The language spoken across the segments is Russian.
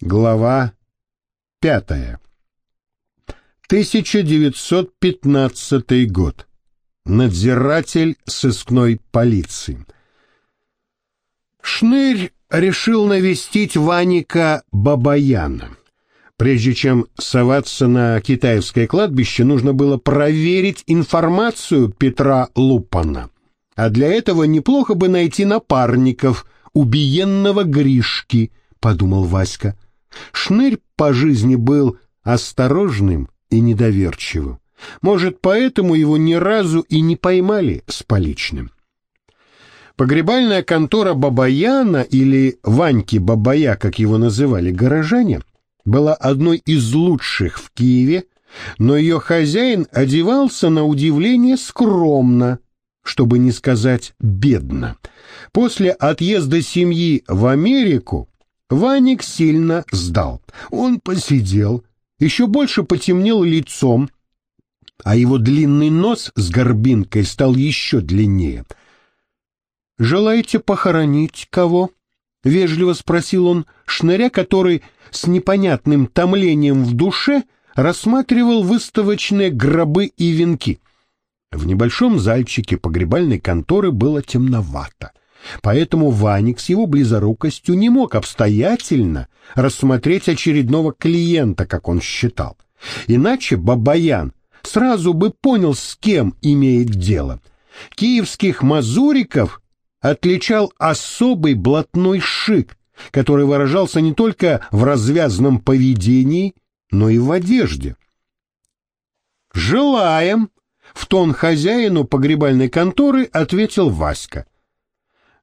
Глава пятая. 1915 год. Надзиратель сыскной полиции. Шнырь решил навестить Ваника Бабаяна. Прежде чем соваться на китайское кладбище, нужно было проверить информацию Петра Лупана. А для этого неплохо бы найти напарников убиенного Гришки, подумал Васька. Шнырь по жизни был осторожным и недоверчивым. Может, поэтому его ни разу и не поймали с поличным. Погребальная контора Бабаяна или Ваньки Бабая, как его называли горожане, была одной из лучших в Киеве, но ее хозяин одевался на удивление скромно, чтобы не сказать бедно. После отъезда семьи в Америку Ваник сильно сдал. Он посидел, еще больше потемнел лицом, а его длинный нос с горбинкой стал еще длиннее. «Желаете похоронить кого?» — вежливо спросил он шныря, который с непонятным томлением в душе рассматривал выставочные гробы и венки. В небольшом зальчике погребальной конторы было темновато, поэтому Ваник с его близорукостью не мог обстоятельно рассмотреть очередного клиента, как он считал. Иначе Бабаян сразу бы понял, с кем имеет дело. Киевских мазуриков отличал особый блатной шик, который выражался не только в развязном поведении, но и в одежде. «Желаем!» — в тон хозяину погребальной конторы ответил Васька.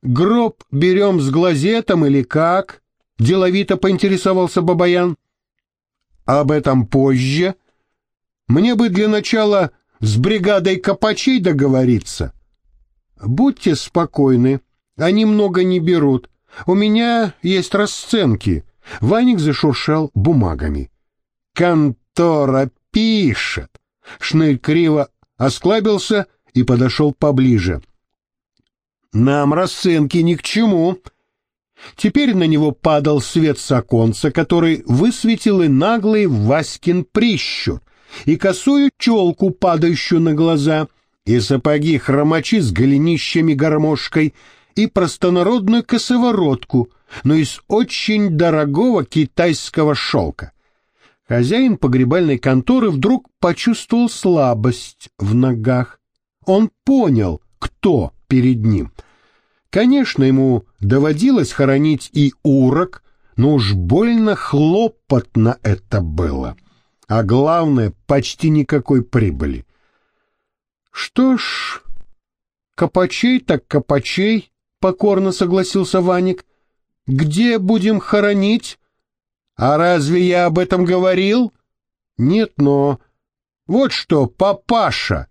«Гроб берем с глазетом или как?» — деловито поинтересовался Бабаян. «Об этом позже. Мне бы для начала с бригадой копачей договориться». «Будьте спокойны, они много не берут. У меня есть расценки». Ваник зашуршал бумагами. «Контора пишет!» Шнырь криво осклабился и подошел поближе. «Нам расценки ни к чему». Теперь на него падал свет с который высветил и наглый Васькин прищур, и косую челку, падающую на глаза, и сапоги хромачи с голенищами-гармошкой, и простонародную косоворотку, но из очень дорогого китайского шелка. Хозяин погребальной конторы вдруг почувствовал слабость в ногах. Он понял, кто перед ним. Конечно, ему доводилось хоронить и урок, но уж больно хлопотно это было. А главное, почти никакой прибыли. Что ж, копачей так копачей, покорно согласился Ваник. Где будем хоронить? А разве я об этом говорил? Нет, но... Вот что, папаша,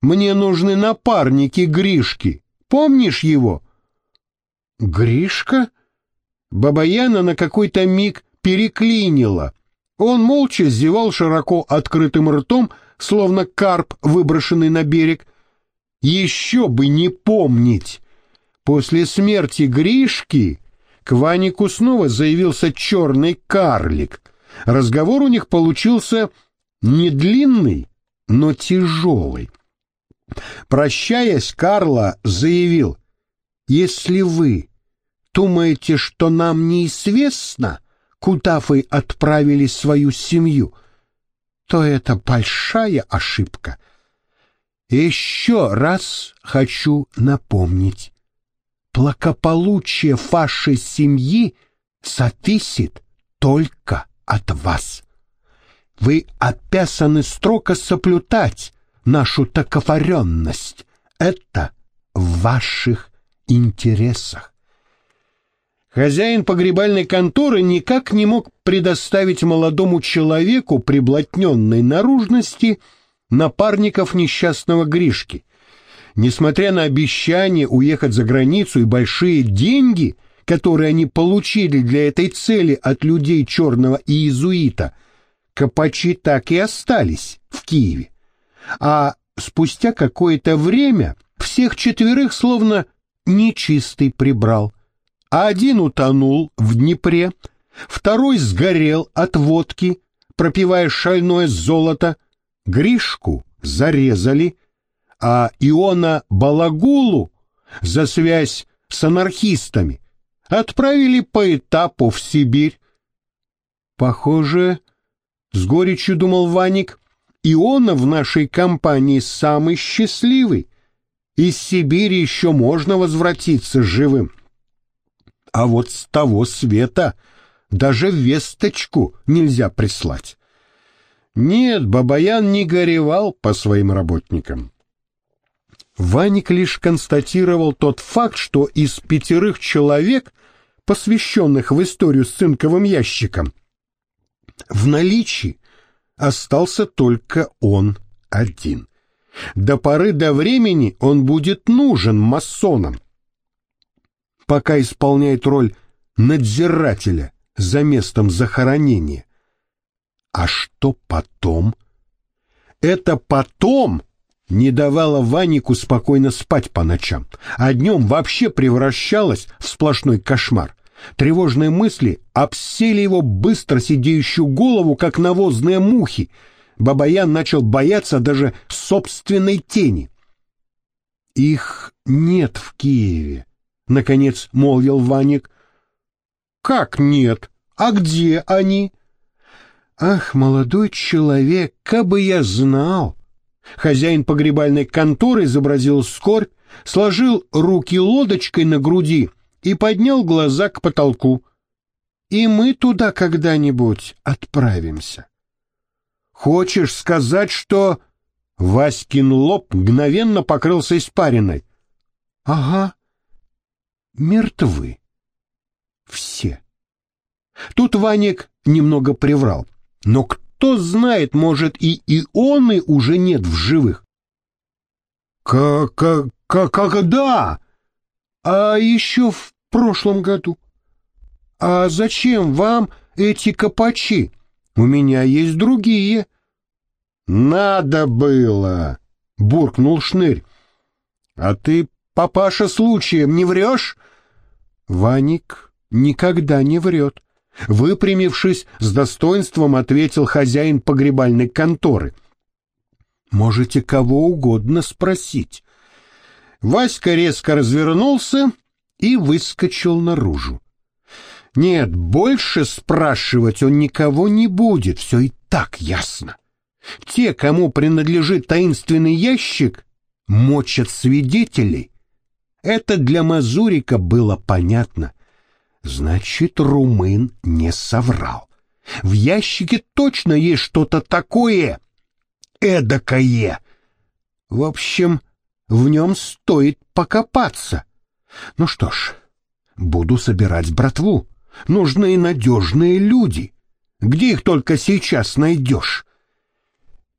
мне нужны напарники Гришки. Помнишь его? Гришка? Бабаяна на какой-то миг переклинила. Он молча зевал широко открытым ртом, словно карп, выброшенный на берег. Еще бы не помнить! После смерти Гришки к Ванику снова заявился черный карлик. Разговор у них получился не длинный, но тяжелый. Прощаясь, Карла заявил, «Если вы думаете, что нам неизвестно, куда вы отправили свою семью, то это большая ошибка. Еще раз хочу напомнить, благополучие вашей семьи зависит только от вас. Вы обязаны строго соблюдать нашу таковаренность. Это в ваших интересах. Хозяин погребальной конторы никак не мог предоставить молодому человеку приблотненной наружности напарников несчастного Гришки. Несмотря на обещание уехать за границу и большие деньги, которые они получили для этой цели от людей черного иезуита, копачи так и остались в Киеве. А спустя какое-то время всех четверых словно нечистый прибрал. Один утонул в Днепре, второй сгорел от водки, пропивая шальное золото, Гришку зарезали, а Иона Балагулу за связь с анархистами отправили по этапу в Сибирь. Похоже, с горечью думал Ваник, Иона в нашей компании самый счастливый. Из Сибири еще можно возвратиться живым. А вот с того света даже весточку нельзя прислать. Нет, Бабаян не горевал по своим работникам. Ваник лишь констатировал тот факт, что из пятерых человек, посвященных в историю с цинковым ящиком, в наличии остался только он один. До поры до времени он будет нужен масонам. Пока исполняет роль надзирателя за местом захоронения. А что потом? Это потом не давало Ванику спокойно спать по ночам, а днем вообще превращалось в сплошной кошмар. Тревожные мысли обсели его быстро сидеющую голову, как навозные мухи. Бабаян начал бояться даже собственной тени. «Их нет в Киеве», — наконец молвил Ваник. «Как нет? А где они?» «Ах, молодой человек, кабы я знал!» Хозяин погребальной конторы изобразил скорбь, сложил руки лодочкой на груди и поднял глаза к потолку. «И мы туда когда-нибудь отправимся». «Хочешь сказать, что...» Васькин лоб мгновенно покрылся испариной. «Ага, мертвы. Все». Тут Ваник немного приврал. Но кто знает, может, и ионы уже нет в живых. «Как-как-когда?» «А еще в прошлом году». «А зачем вам эти копачи? У меня есть другие». «Надо было!» — буркнул Шнырь. «А ты, папаша, случаем не врешь?» Ваник никогда не врет. Выпрямившись, с достоинством ответил хозяин погребальной конторы. «Можете кого угодно спросить». Васька резко развернулся и выскочил наружу. Нет, больше спрашивать он никого не будет, все и так ясно. Те, кому принадлежит таинственный ящик, мочат свидетелей. Это для Мазурика было понятно. Значит, румын не соврал. В ящике точно есть что-то такое, эдакое. В общем, в нем стоит покопаться. Ну что ж, буду собирать братву. Нужны надежные люди. Где их только сейчас найдешь?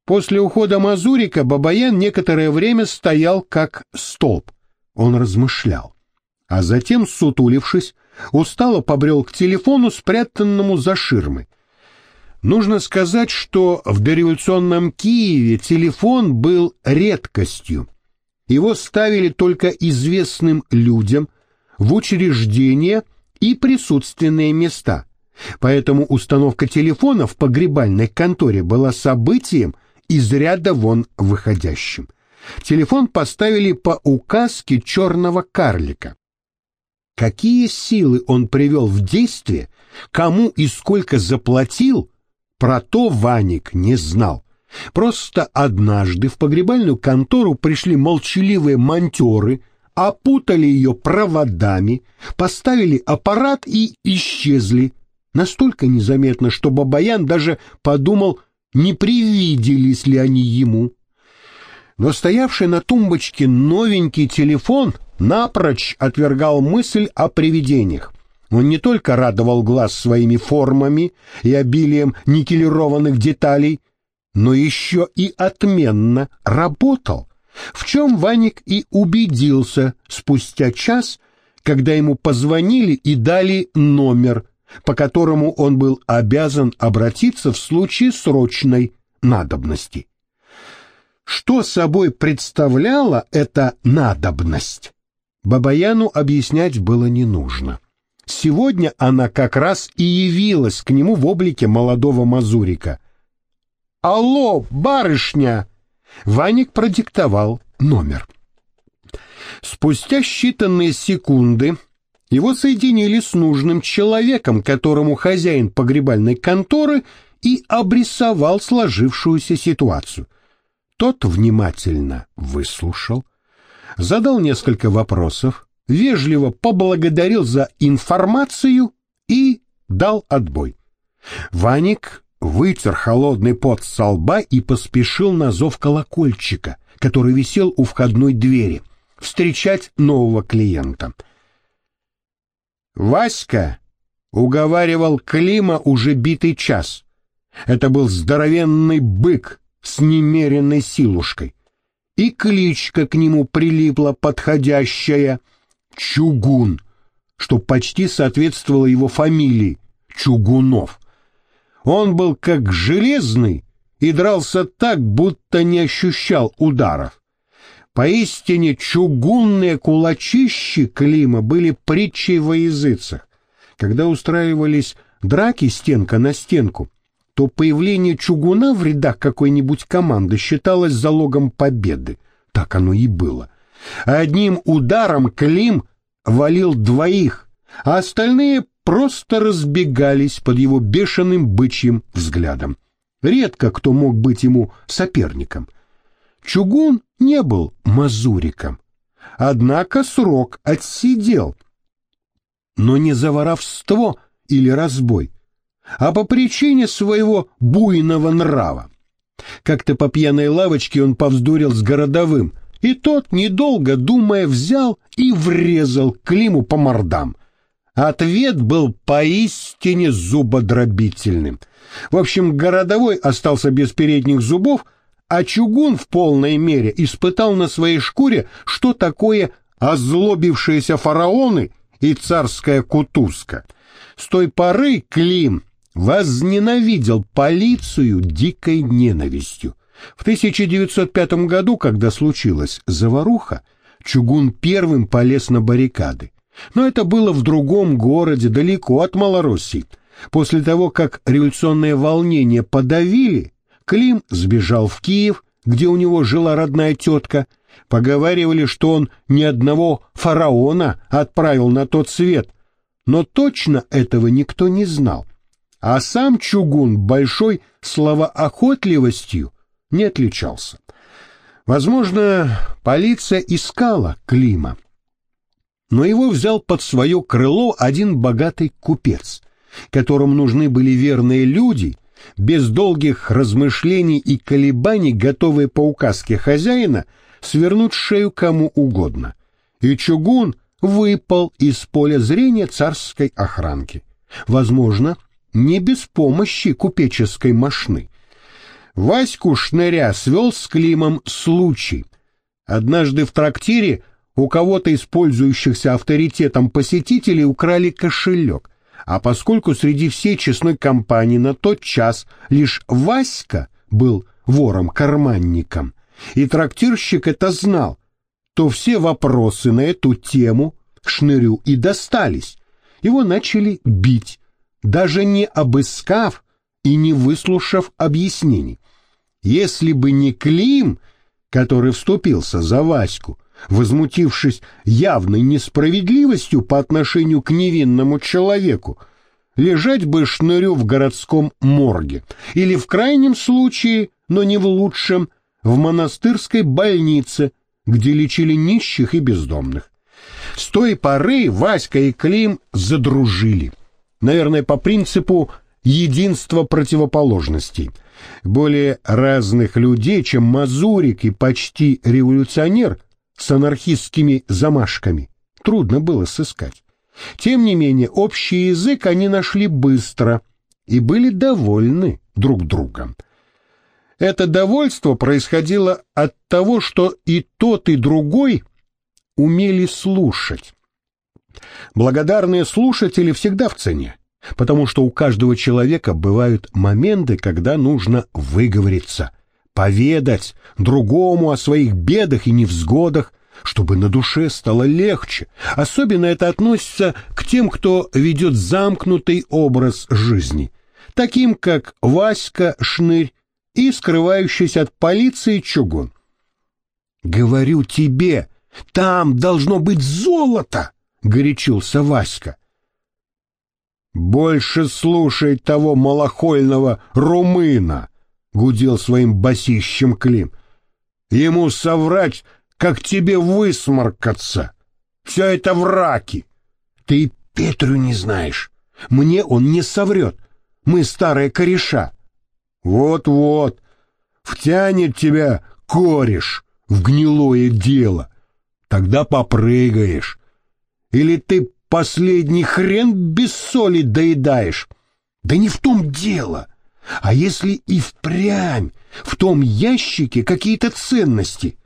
После ухода Мазурика Бабаян некоторое время стоял как столб. Он размышлял. А затем, сутулившись, устало побрел к телефону, спрятанному за ширмой. Нужно сказать, что в дореволюционном Киеве телефон был редкостью. Его ставили только известным людям в учреждения и присутственные места. Поэтому установка телефона в погребальной конторе была событием из ряда вон выходящим. Телефон поставили по указке черного карлика. Какие силы он привел в действие, кому и сколько заплатил, про то Ваник не знал. Просто однажды в погребальную контору пришли молчаливые монтеры, опутали ее проводами, поставили аппарат и исчезли. Настолько незаметно, что Бабаян даже подумал, не привиделись ли они ему. Но стоявший на тумбочке новенький телефон напрочь отвергал мысль о привидениях. Он не только радовал глаз своими формами и обилием никелированных деталей, но еще и отменно работал, в чем Ваник и убедился спустя час, когда ему позвонили и дали номер, по которому он был обязан обратиться в случае срочной надобности. Что собой представляла эта надобность? Бабаяну объяснять было не нужно. сегодня она как раз и явилась к нему в облике молодого мазурика. «Алло, барышня!» Ваник продиктовал номер. Спустя считанные секунды его соединили с нужным человеком, которому хозяин погребальной конторы и обрисовал сложившуюся ситуацию. Тот внимательно выслушал, задал несколько вопросов, вежливо поблагодарил за информацию и дал отбой. Ваник вытер холодный пот со лба и поспешил на зов колокольчика, который висел у входной двери, встречать нового клиента. Васька уговаривал Клима уже битый час. Это был здоровенный бык с немеренной силушкой. И кличка к нему прилипла подходящая Чугун, что почти соответствовало его фамилии Чугунов. Он был как железный и дрался так, будто не ощущал ударов. Поистине чугунные кулачищи Клима были притчей во языцах. Когда устраивались драки стенка на стенку, то появление чугуна в рядах какой-нибудь команды считалось залогом победы. Так оно и было. Одним ударом Клим валил двоих, а остальные просто разбегались под его бешеным бычьим взглядом. Редко кто мог быть ему соперником. Чугун не был мазуриком, однако срок отсидел. Но не за воровство или разбой, а по причине своего буйного нрава. Как-то по пьяной лавочке он повздорил с городовым, и тот, недолго думая, взял и врезал Климу по мордам. Ответ был поистине зубодробительным. В общем, городовой остался без передних зубов, а чугун в полной мере испытал на своей шкуре, что такое озлобившиеся фараоны и царская кутузка. С той поры Клим возненавидел полицию дикой ненавистью. В 1905 году, когда случилась заваруха, Чугун первым полез на баррикады. Но это было в другом городе, далеко от Малороссии. После того, как революционное волнение подавили, Клим сбежал в Киев, где у него жила родная тетка. Поговаривали, что он ни одного фараона отправил на тот свет, но точно этого никто не знал. А сам Чугун большой словоохотливостью не отличался. Возможно, полиция искала Клима, но его взял под свое крыло один богатый купец, которому нужны были верные люди, без долгих размышлений и колебаний, готовые по указке хозяина свернуть шею кому угодно. И чугун выпал из поля зрения царской охранки. Возможно, не без помощи купеческой мошны. Ваську Шныря свел с Климом случай. Однажды в трактире у кого-то из пользующихся авторитетом посетителей украли кошелек, а поскольку среди всей честной компании на тот час лишь Васька был вором-карманником, и трактирщик это знал, то все вопросы на эту тему Шнырю и достались. Его начали бить, даже не обыскав и не выслушав объяснений. Если бы не Клим, который вступился за Ваську, возмутившись явной несправедливостью по отношению к невинному человеку, лежать бы шнырю в городском морге или в крайнем случае, но не в лучшем, в монастырской больнице, где лечили нищих и бездомных. С той поры Васька и Клим задружили. Наверное, по принципу единства противоположностей. Более разных людей, чем Мазурик и почти революционер, с анархистскими замашками. Трудно было сыскать. Тем не менее, общий язык они нашли быстро и были довольны друг другом. Это довольство происходило от того, что и тот, и другой умели слушать. Благодарные слушатели всегда в цене, потому что у каждого человека бывают моменты, когда нужно выговориться, поведать другому о своих бедах и невзгодах, чтобы на душе стало легче. Особенно это относится к тем, кто ведет замкнутый образ жизни, таким как Васька Шнырь и скрывающийся от полиции Чугун. «Говорю тебе, там должно быть золото!» — горячился Васька. «Больше слушай того малохольного румына!» — гудел своим басищем Клим. «Ему соврать, как тебе высморкаться! Все это враки! Ты Петру не знаешь. Мне он не соврет. Мы старые кореша. Вот-вот, втянет тебя кореш в гнилое дело. Тогда попрыгаешь. Или ты последний хрен без соли доедаешь. Да не в том дело. А если и впрямь в том ящике какие-то ценности?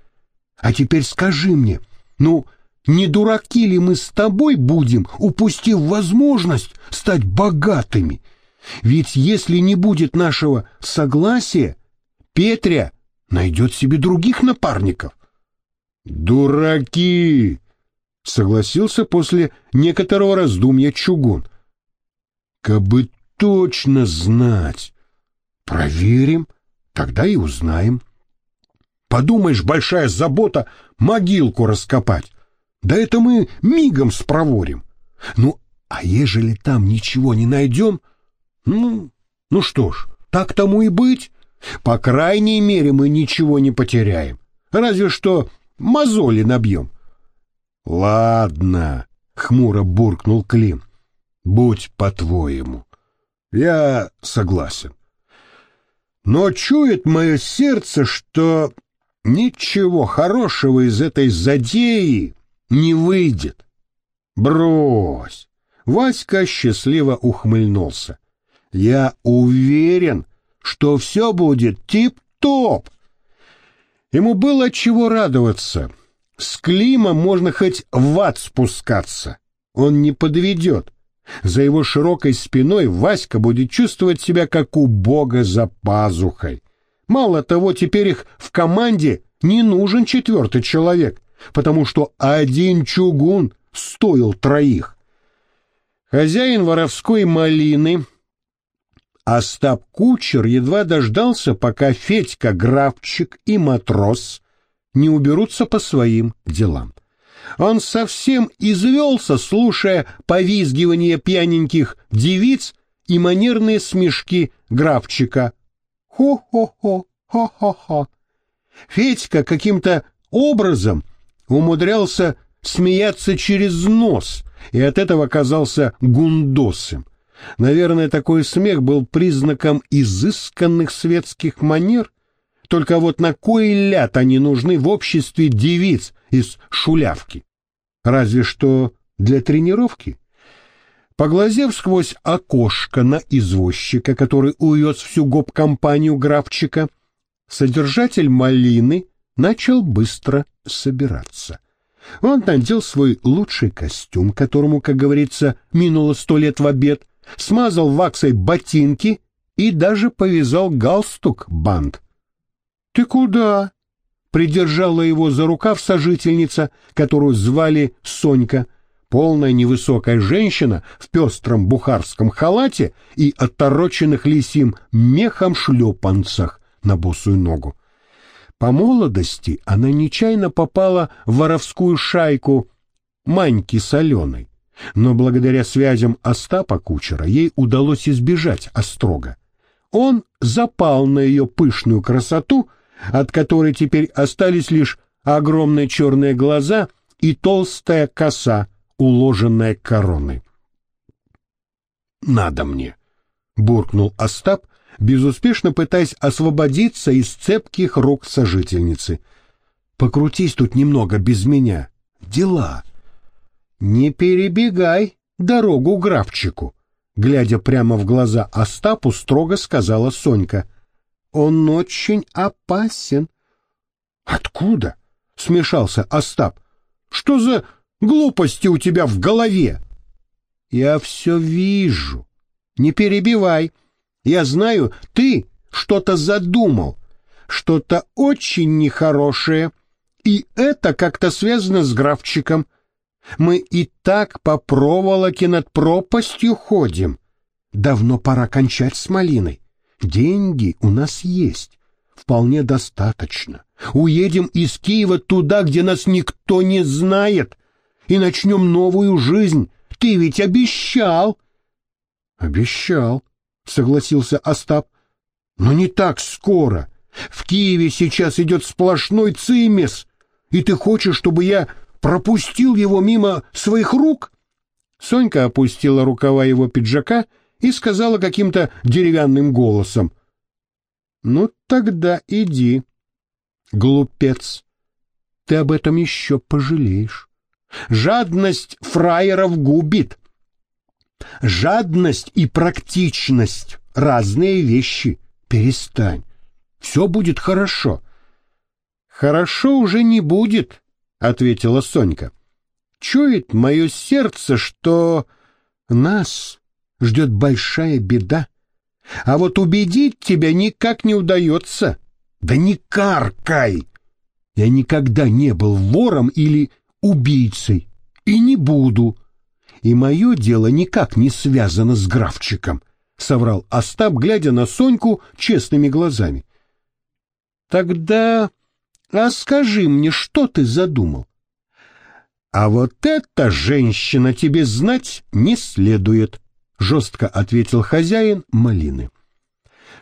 А теперь скажи мне, ну, не дураки ли мы с тобой будем, упустив возможность стать богатыми? Ведь если не будет нашего согласия, Петря найдет себе других напарников. Дураки! Согласился после некоторого раздумья Чугун. Кабы точно знать. Проверим, тогда и узнаем. Подумаешь, большая забота могилку раскопать. Да это мы мигом спроворим. Ну, а ежели там ничего не найдем, ну, ну что ж, так тому и быть. По крайней мере, мы ничего не потеряем. Разве что мозоли набьем. Ладно, хмуро буркнул Клим. Будь по-твоему. Я согласен. Но чует мое сердце, что ничего хорошего из этой задеи не выйдет. Брось. Васька счастливо ухмыльнулся. Я уверен, что все будет тип-топ. Ему было чего радоваться. С Клима можно хоть в ад спускаться. Он не подведет. За его широкой спиной Васька будет чувствовать себя как у бога за пазухой. Мало того, теперь их в команде не нужен четвертый человек, потому что один чугун стоил троих. Хозяин воровской малины Остап Кучер едва дождался, пока Федька Графчик и матрос не уберутся по своим делам. Он совсем извелся, слушая повизгивание пьяненьких девиц и манерные смешки Графчика. Хо-хо-хо, хо-хо-хо. Федька каким-то образом умудрялся смеяться через нос и от этого казался гундосым. Наверное, такой смех был признаком изысканных светских манер, только вот на кой ляд они нужны в обществе девиц из шулявки? Разве что для тренировки. Поглазев сквозь окошко на извозчика, который увез всю гоп-компанию графчика, содержатель малины начал быстро собираться. Он надел свой лучший костюм, которому, как говорится, минуло сто лет в обед, смазал ваксой ботинки и даже повязал галстук бант. «Ты куда?» — придержала его за рукав сожительница, которую звали Сонька, полная невысокая женщина в пестром бухарском халате и отороченных лисим мехом шлепанцах на босую ногу. По молодости она нечаянно попала в воровскую шайку Маньки Соленой, но благодаря связям Остапа Кучера ей удалось избежать острога. Он запал на ее пышную красоту, от которой теперь остались лишь огромные черные глаза и толстая коса, уложенная короной. «Надо мне», — буркнул Остап, безуспешно пытаясь освободиться из цепких рук сожительницы. «Покрутись тут немного без меня. Дела». «Не перебегай дорогу графчику», — глядя прямо в глаза Остапу, строго сказала Сонька. «Он очень опасен». «Откуда?» — смешался Остап. «Что за глупости у тебя в голове?» «Я все вижу. Не перебивай. Я знаю, ты что-то задумал, что-то очень нехорошее, И это как-то связано с графчиком. Мы и так по проволоке над пропастью ходим. Давно пора кончать с малиной. Деньги у нас есть. Вполне достаточно. Уедем из Киева туда, где нас никто не знает, и начнем новую жизнь. Ты ведь обещал. Обещал, согласился Остап. Но не так скоро. В Киеве сейчас идет сплошной цимес, и ты хочешь, чтобы я пропустил его мимо своих рук? Сонька опустила рукава его пиджака и сказала каким-то деревянным голосом. «Ну, тогда иди, глупец, ты об этом еще пожалеешь. Жадность фраеров губит. Жадность и практичность — разные вещи. Перестань, все будет хорошо». «Хорошо уже не будет», — ответила Сонька. «Чует мое сердце, что нас ждет большая беда. А вот убедить тебя никак не удается. Да не каркай! Я никогда не был вором или убийцей, и не буду. И мое дело никак не связано с графчиком, — соврал Остап, глядя на Соньку честными глазами. — Тогда... А скажи мне, что ты задумал? — А вот эта женщина тебе знать не следует, жестко ответил хозяин малины.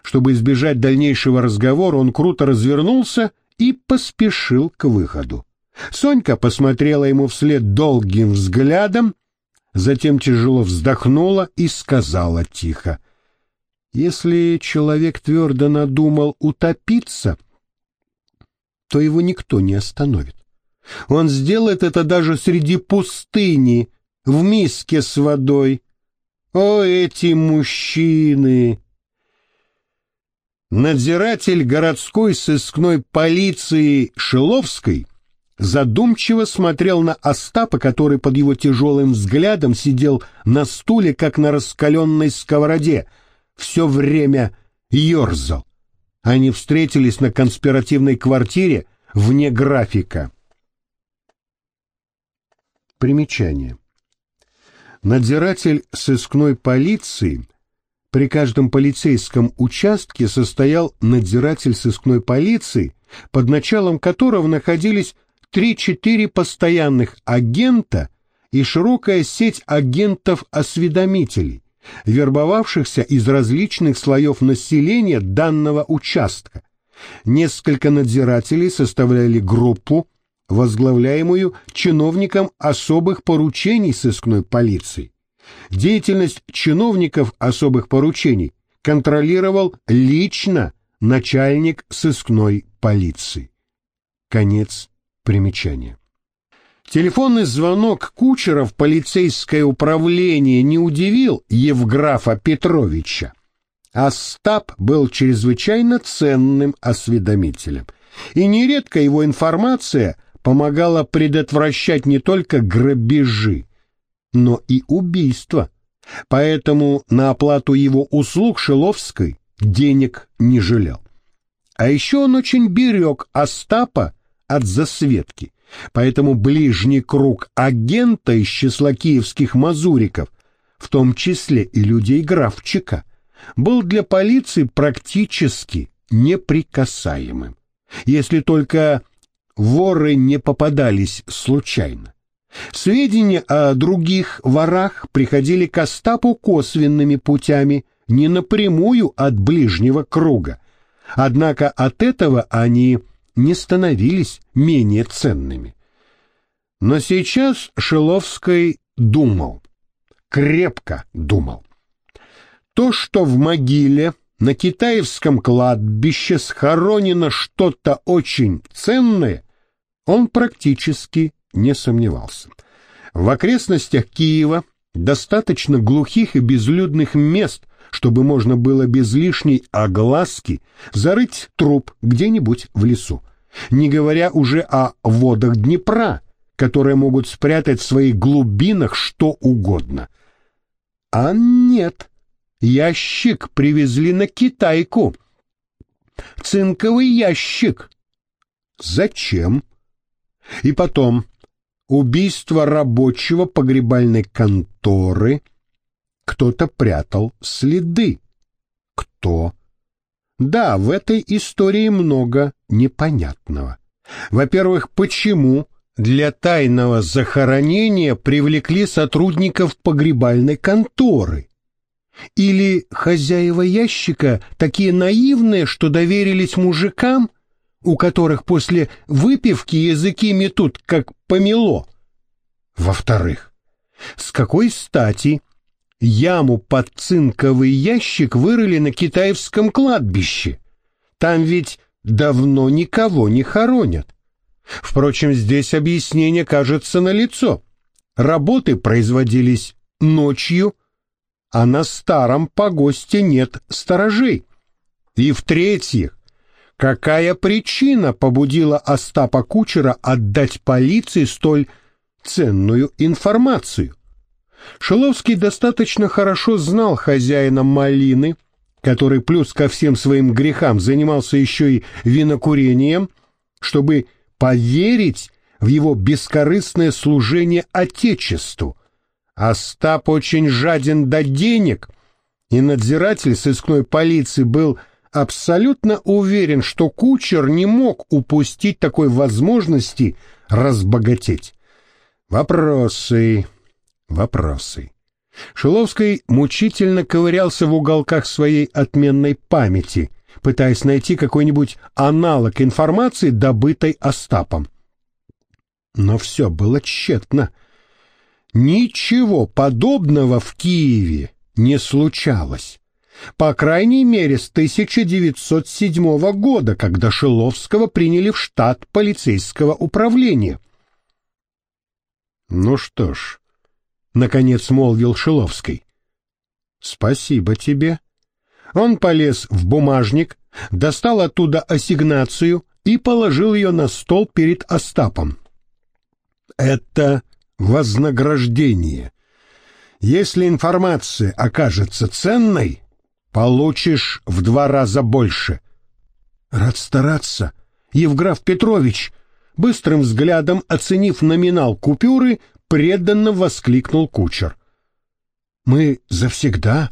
Чтобы избежать дальнейшего разговора, он круто развернулся и поспешил к выходу. Сонька посмотрела ему вслед долгим взглядом, затем тяжело вздохнула и сказала тихо, «Если человек твердо надумал утопиться, то его никто не остановит. Он сделает это даже среди пустыни, в миске с водой, о, эти мужчины! Надзиратель городской сыскной полиции Шиловской задумчиво смотрел на Остапа, который под его тяжелым взглядом сидел на стуле, как на раскаленной сковороде, все время ерзал. Они встретились на конспиративной квартире вне графика. Примечание. Надзиратель сыскной полиции при каждом полицейском участке состоял надзиратель сыскной полиции, под началом которого находились 3-4 постоянных агента и широкая сеть агентов-осведомителей, вербовавшихся из различных слоев населения данного участка. Несколько надзирателей составляли группу, возглавляемую чиновником особых поручений сыскной полиции. Деятельность чиновников особых поручений контролировал лично начальник сыскной полиции. Конец примечания. Телефонный звонок кучера в полицейское управление не удивил Евграфа Петровича. Остап был чрезвычайно ценным осведомителем, и нередко его информация – помогала предотвращать не только грабежи, но и убийства. Поэтому на оплату его услуг Шиловской денег не жалел. А еще он очень берег Остапа от засветки, поэтому ближний круг агента из числа киевских мазуриков, в том числе и людей Графчика, был для полиции практически неприкасаемым. Если только воры не попадались случайно. Сведения о других ворах приходили к Остапу косвенными путями, не напрямую от ближнего круга. Однако от этого они не становились менее ценными. Но сейчас Шиловский думал, крепко думал. То, что в могиле на китаевском кладбище схоронено что-то очень ценное, он практически не сомневался. В окрестностях Киева достаточно глухих и безлюдных мест, чтобы можно было без лишней огласки зарыть труп где-нибудь в лесу, не говоря уже о водах Днепра, которые могут спрятать в своих глубинах что угодно. А нет, Ящик привезли на Китайку. Цинковый ящик. Зачем? И потом, убийство рабочего погребальной конторы. Кто-то прятал следы. Кто? Да, в этой истории много непонятного. Во-первых, почему для тайного захоронения привлекли сотрудников погребальной конторы? Или хозяева ящика такие наивные, что доверились мужикам, у которых после выпивки языки метут, как помело? Во-вторых, с какой стати яму под цинковый ящик вырыли на китаевском кладбище? Там ведь давно никого не хоронят. Впрочем, здесь объяснение кажется налицо. Работы производились ночью, а на старом погосте нет сторожей. И в-третьих, какая причина побудила Остапа Кучера отдать полиции столь ценную информацию? Шиловский достаточно хорошо знал хозяина малины, который плюс ко всем своим грехам занимался еще и винокурением, чтобы поверить в его бескорыстное служение Отечеству, Остап очень жаден до денег, и надзиратель сыскной полиции был абсолютно уверен, что кучер не мог упустить такой возможности разбогатеть. Вопросы, вопросы. Шиловский мучительно ковырялся в уголках своей отменной памяти, пытаясь найти какой-нибудь аналог информации, добытой Остапом. Но все было тщетно. Ничего подобного в Киеве не случалось. По крайней мере, с 1907 года, когда Шиловского приняли в штат полицейского управления. «Ну что ж», — наконец молвил Шиловский, — «спасибо тебе». Он полез в бумажник, достал оттуда ассигнацию и положил ее на стол перед Остапом. «Это вознаграждение. Если информация окажется ценной, получишь в два раза больше. Рад стараться. Евграф Петрович, быстрым взглядом оценив номинал купюры, преданно воскликнул кучер. Мы завсегда.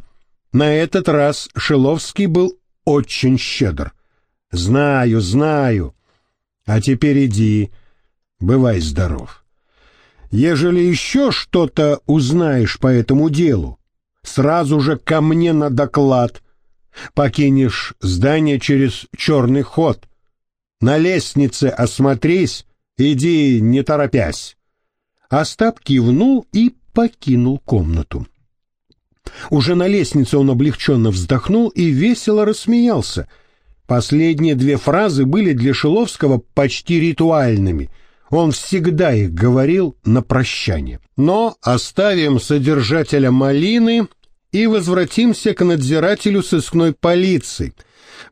На этот раз Шиловский был очень щедр. Знаю, знаю. А теперь иди, бывай здоров. Ежели еще что-то узнаешь по этому делу, сразу же ко мне на доклад. Покинешь здание через черный ход. На лестнице осмотрись, иди не торопясь. Остап кивнул и покинул комнату. Уже на лестнице он облегченно вздохнул и весело рассмеялся. Последние две фразы были для Шиловского почти ритуальными — он всегда их говорил на прощание. Но оставим содержателя малины и возвратимся к надзирателю сыскной полиции.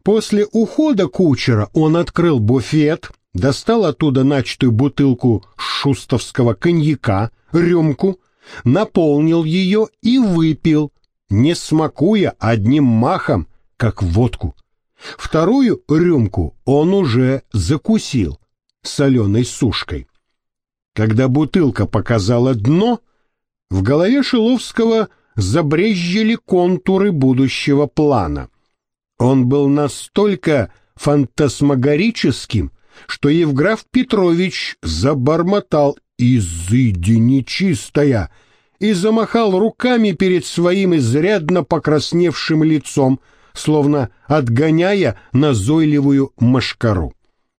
После ухода кучера он открыл буфет, достал оттуда начатую бутылку шустовского коньяка, рюмку, наполнил ее и выпил, не смакуя одним махом, как водку. Вторую рюмку он уже закусил соленой сушкой. Когда бутылка показала дно, в голове Шиловского забрезжили контуры будущего плана. Он был настолько фантасмагорическим, что Евграф Петрович забормотал «Изыди нечистая!» и замахал руками перед своим изрядно покрасневшим лицом, словно отгоняя назойливую машкару.